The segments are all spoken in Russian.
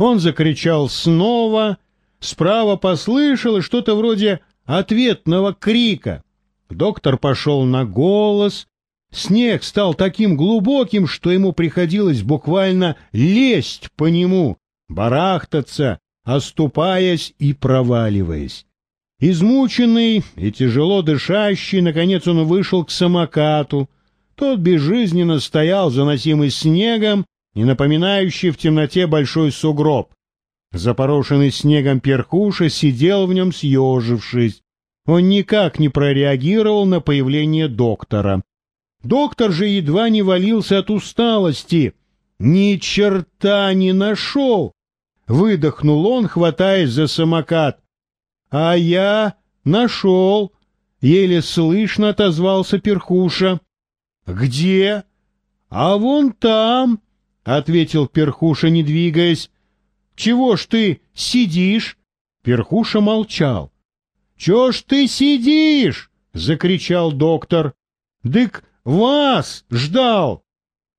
Он закричал снова. Справа послышалось что-то вроде ответного крика. Доктор пошел на голос. Снег стал таким глубоким, что ему приходилось буквально лезть по нему, барахтаться, оступаясь и проваливаясь. Измученный и тяжело дышащий, наконец он вышел к самокату. Тот безжизненно стоял, заносимый снегом и напоминающий в темноте большой сугроб. Запорошенный снегом перхуша сидел в нем съежившись. Он никак не прореагировал на появление доктора. Доктор же едва не валился от усталости. Ни черта не нашел! Выдохнул он, хватаясь за самокат. А я нашел! Еле слышно отозвался перхуша. Где? А вон там! — ответил Перхуша, не двигаясь. — Чего ж ты сидишь? Перхуша молчал. — Чего ж ты сидишь? — закричал доктор. — Дык вас ждал.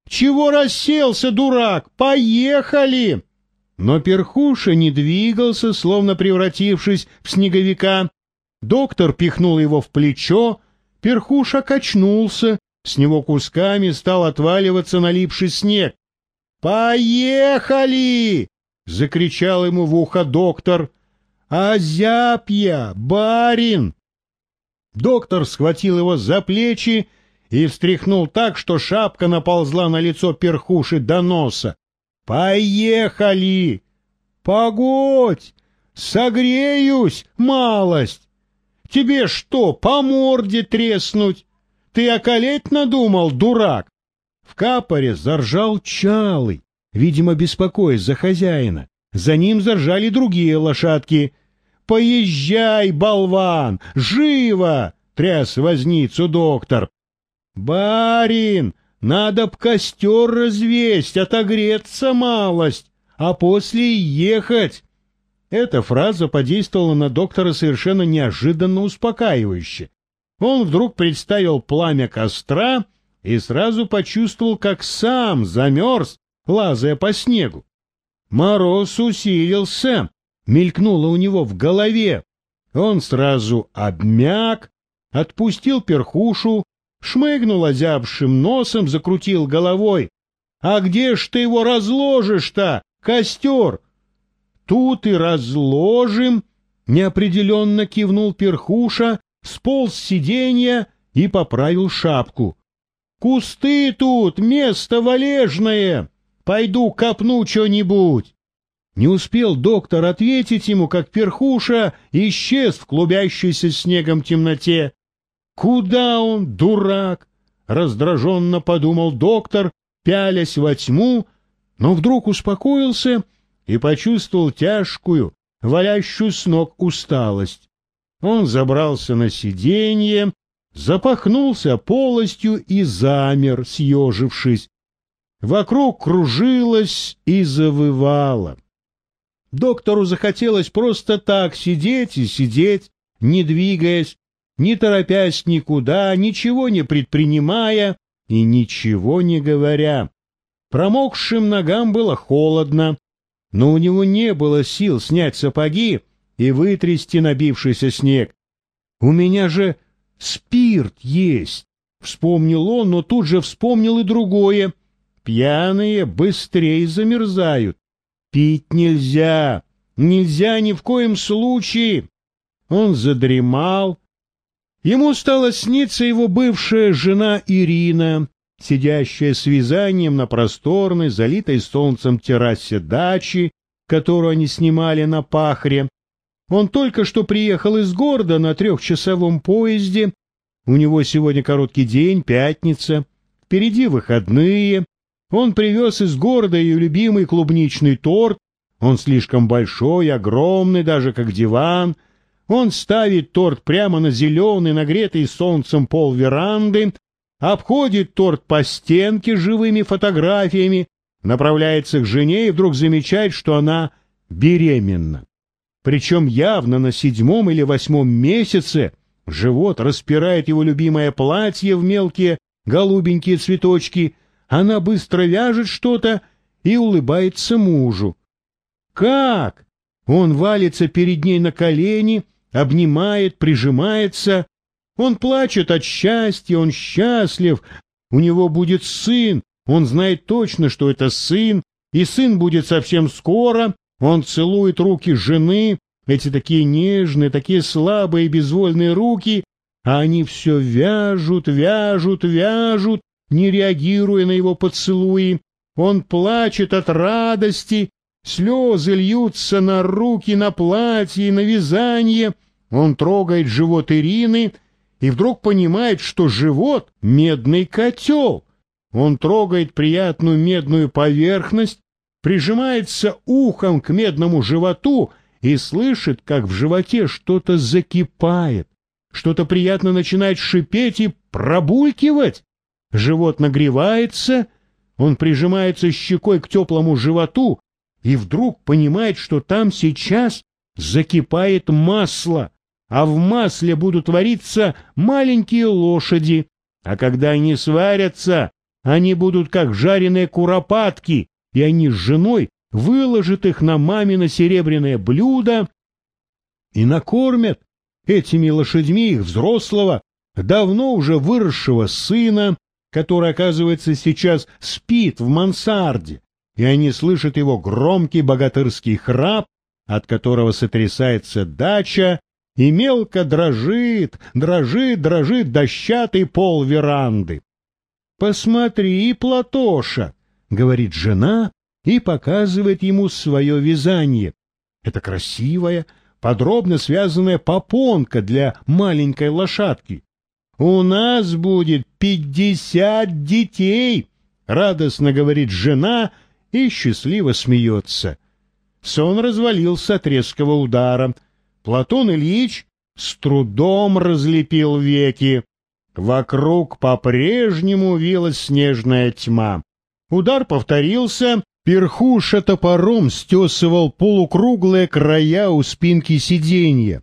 Чего расселся, дурак? Поехали! Но Перхуша не двигался, словно превратившись в снеговика. Доктор пихнул его в плечо, Перхуша качнулся, с него кусками стал отваливаться налипший снег. «Поехали!» — закричал ему в ухо доктор. «Озябья, барин!» Доктор схватил его за плечи и встряхнул так, что шапка наползла на лицо перхуши до носа. «Поехали! Погодь! Согреюсь, малость! Тебе что, по морде треснуть? Ты околеть надумал, дурак? В капоре заржал чалый, видимо, беспокоясь за хозяина. За ним заржали другие лошадки. «Поезжай, болван! Живо!» — тряс возницу доктор. «Барин, надо б костер развесть, отогреться малость, а после ехать!» Эта фраза подействовала на доктора совершенно неожиданно успокаивающе. Он вдруг представил пламя костра — и сразу почувствовал, как сам замерз, лазая по снегу. Мороз усилился, мелькнуло у него в голове. Он сразу обмяк, отпустил перхушу, шмыгнул озябшим носом, закрутил головой. «А где ж ты его разложишь-то, костер?» «Тут и разложим», — неопределенно кивнул перхуша, сполз с сиденья и поправил шапку. Кусты тут, место валежное. Пойду копну что-нибудь. Не успел доктор ответить ему, как перхуша исчез в клубящейся снегом темноте. Куда он, дурак? Раздраженно подумал доктор, пялясь во тьму, но вдруг успокоился и почувствовал тяжкую, валящую с ног усталость. Он забрался на сиденье, запахнулся полостью и замер, съежившись. Вокруг кружилось и завывало. Доктору захотелось просто так сидеть и сидеть, не двигаясь, не торопясь никуда, ничего не предпринимая и ничего не говоря. Промокшим ногам было холодно, но у него не было сил снять сапоги и вытрясти набившийся снег. У меня же Спирт есть. Вспомнил он, но тут же вспомнил и другое. Пьяные быстрее замерзают. Пить нельзя. Нельзя ни в коем случае. Он задремал. Ему стало сниться его бывшая жена Ирина, сидящая с вязанием на просторной, залитой солнцем террасе дачи, которую они снимали на пахре. Он только что приехал из города на трехчасовом поезде. У него сегодня короткий день, пятница. Впереди выходные. Он привез из города ее любимый клубничный торт. Он слишком большой, огромный, даже как диван. Он ставит торт прямо на зеленый, нагретый солнцем пол веранды, обходит торт по стенке живыми фотографиями, направляется к жене и вдруг замечает, что она беременна причем явно на седьмом или восьмом месяце, живот распирает его любимое платье в мелкие голубенькие цветочки, она быстро вяжет что-то и улыбается мужу. Как? Он валится перед ней на колени, обнимает, прижимается. Он плачет от счастья, он счастлив. У него будет сын, он знает точно, что это сын, и сын будет совсем скоро. Он целует руки жены, эти такие нежные, такие слабые безвольные руки, а они все вяжут, вяжут, вяжут, не реагируя на его поцелуи. Он плачет от радости, слезы льются на руки, на платье, на вязание. Он трогает живот Ирины и вдруг понимает, что живот — медный котел. Он трогает приятную медную поверхность, прижимается ухом к медному животу и слышит, как в животе что-то закипает, что-то приятно начинает шипеть и пробулькивать. Живот нагревается, он прижимается щекой к теплому животу и вдруг понимает, что там сейчас закипает масло, а в масле будут вариться маленькие лошади, а когда они сварятся, они будут как жареные куропатки, и они с женой выложат их на мамино серебряное блюдо и накормят этими лошадьми их взрослого, давно уже выросшего сына, который, оказывается, сейчас спит в мансарде, и они слышат его громкий богатырский храп, от которого сотрясается дача, и мелко дрожит, дрожит, дрожит дощатый пол веранды. «Посмотри, Платоша!» — говорит жена и показывает ему свое вязание. Это красивая, подробно связанная попонка для маленькой лошадки. «У нас будет пятьдесят детей!» — радостно говорит жена и счастливо смеется. Сон развалился от резкого удара. Платон Ильич с трудом разлепил веки. Вокруг по-прежнему вилась снежная тьма. Удар повторился, перхуша топором стесывал полукруглые края у спинки сиденья.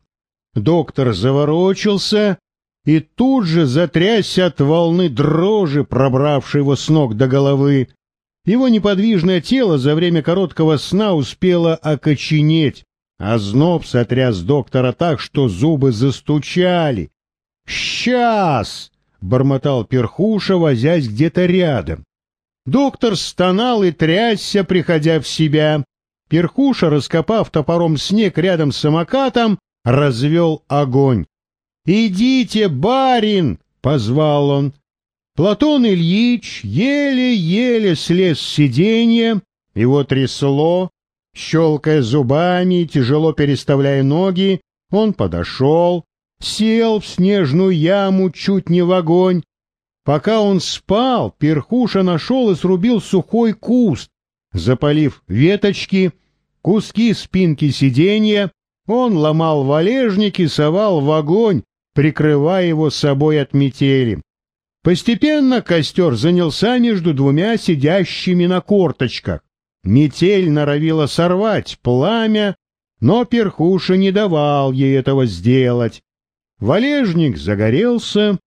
Доктор заворочился и тут же затрясся от волны дрожи, пробравшей его с ног до головы. Его неподвижное тело за время короткого сна успело окоченеть, а зноб сотряс доктора так, что зубы застучали. «Сейчас!» — бормотал перхуша, возясь где-то рядом. Доктор стонал и трясся, приходя в себя. Перхуша, раскопав топором снег рядом с самокатом, развел огонь. «Идите, барин!» — позвал он. Платон Ильич еле-еле слез с сиденья, его трясло, щелкая зубами тяжело переставляя ноги, он подошел, сел в снежную яму чуть не в огонь. Пока он спал, перхуша нашел и срубил сухой куст. Запалив веточки, куски спинки сиденья, он ломал валежник и совал в огонь, прикрывая его собой от метели. Постепенно костер занялся между двумя сидящими на корточках. Метель норовила сорвать пламя, но перхуша не давал ей этого сделать. Валежник загорелся,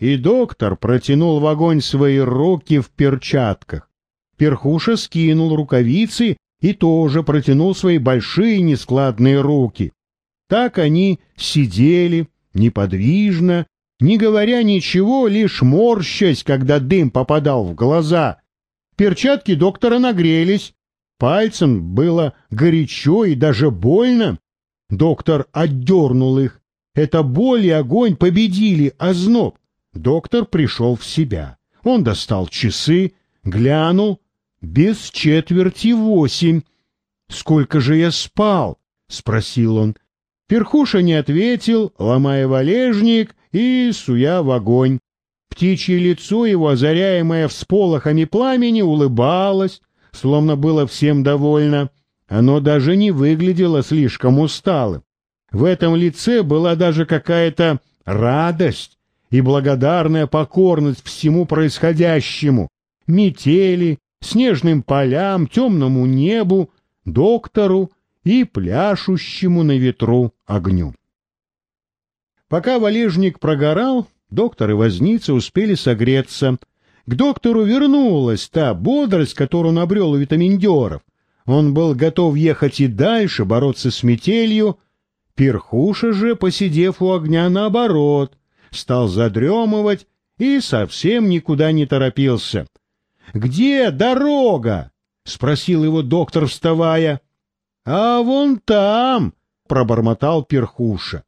и доктор протянул в огонь свои руки в перчатках. Перхуша скинул рукавицы и тоже протянул свои большие нескладные руки. Так они сидели неподвижно, не говоря ничего, лишь морщась, когда дым попадал в глаза. Перчатки доктора нагрелись, пальцем было горячо и даже больно. Доктор отдернул их. Это боль и огонь победили озноб. Доктор пришел в себя. Он достал часы, глянул. Без четверти восемь. «Сколько же я спал?» — спросил он. Перхуша не ответил, ломая валежник и суя в огонь. Птичье лицо его, озаряемое всполохами пламени, улыбалось, словно было всем довольно. Оно даже не выглядело слишком усталым. В этом лице была даже какая-то радость и благодарная покорность всему происходящему, метели, снежным полям, темному небу, доктору и пляшущему на ветру огню. Пока валежник прогорал, доктор и возница успели согреться. К доктору вернулась та бодрость, которую он обрел у витаминдеров. Он был готов ехать и дальше, бороться с метелью. Перхуша же, посидев у огня наоборот, стал задремывать и совсем никуда не торопился. «Где дорога?» — спросил его доктор, вставая. «А вон там!» — пробормотал Перхуша.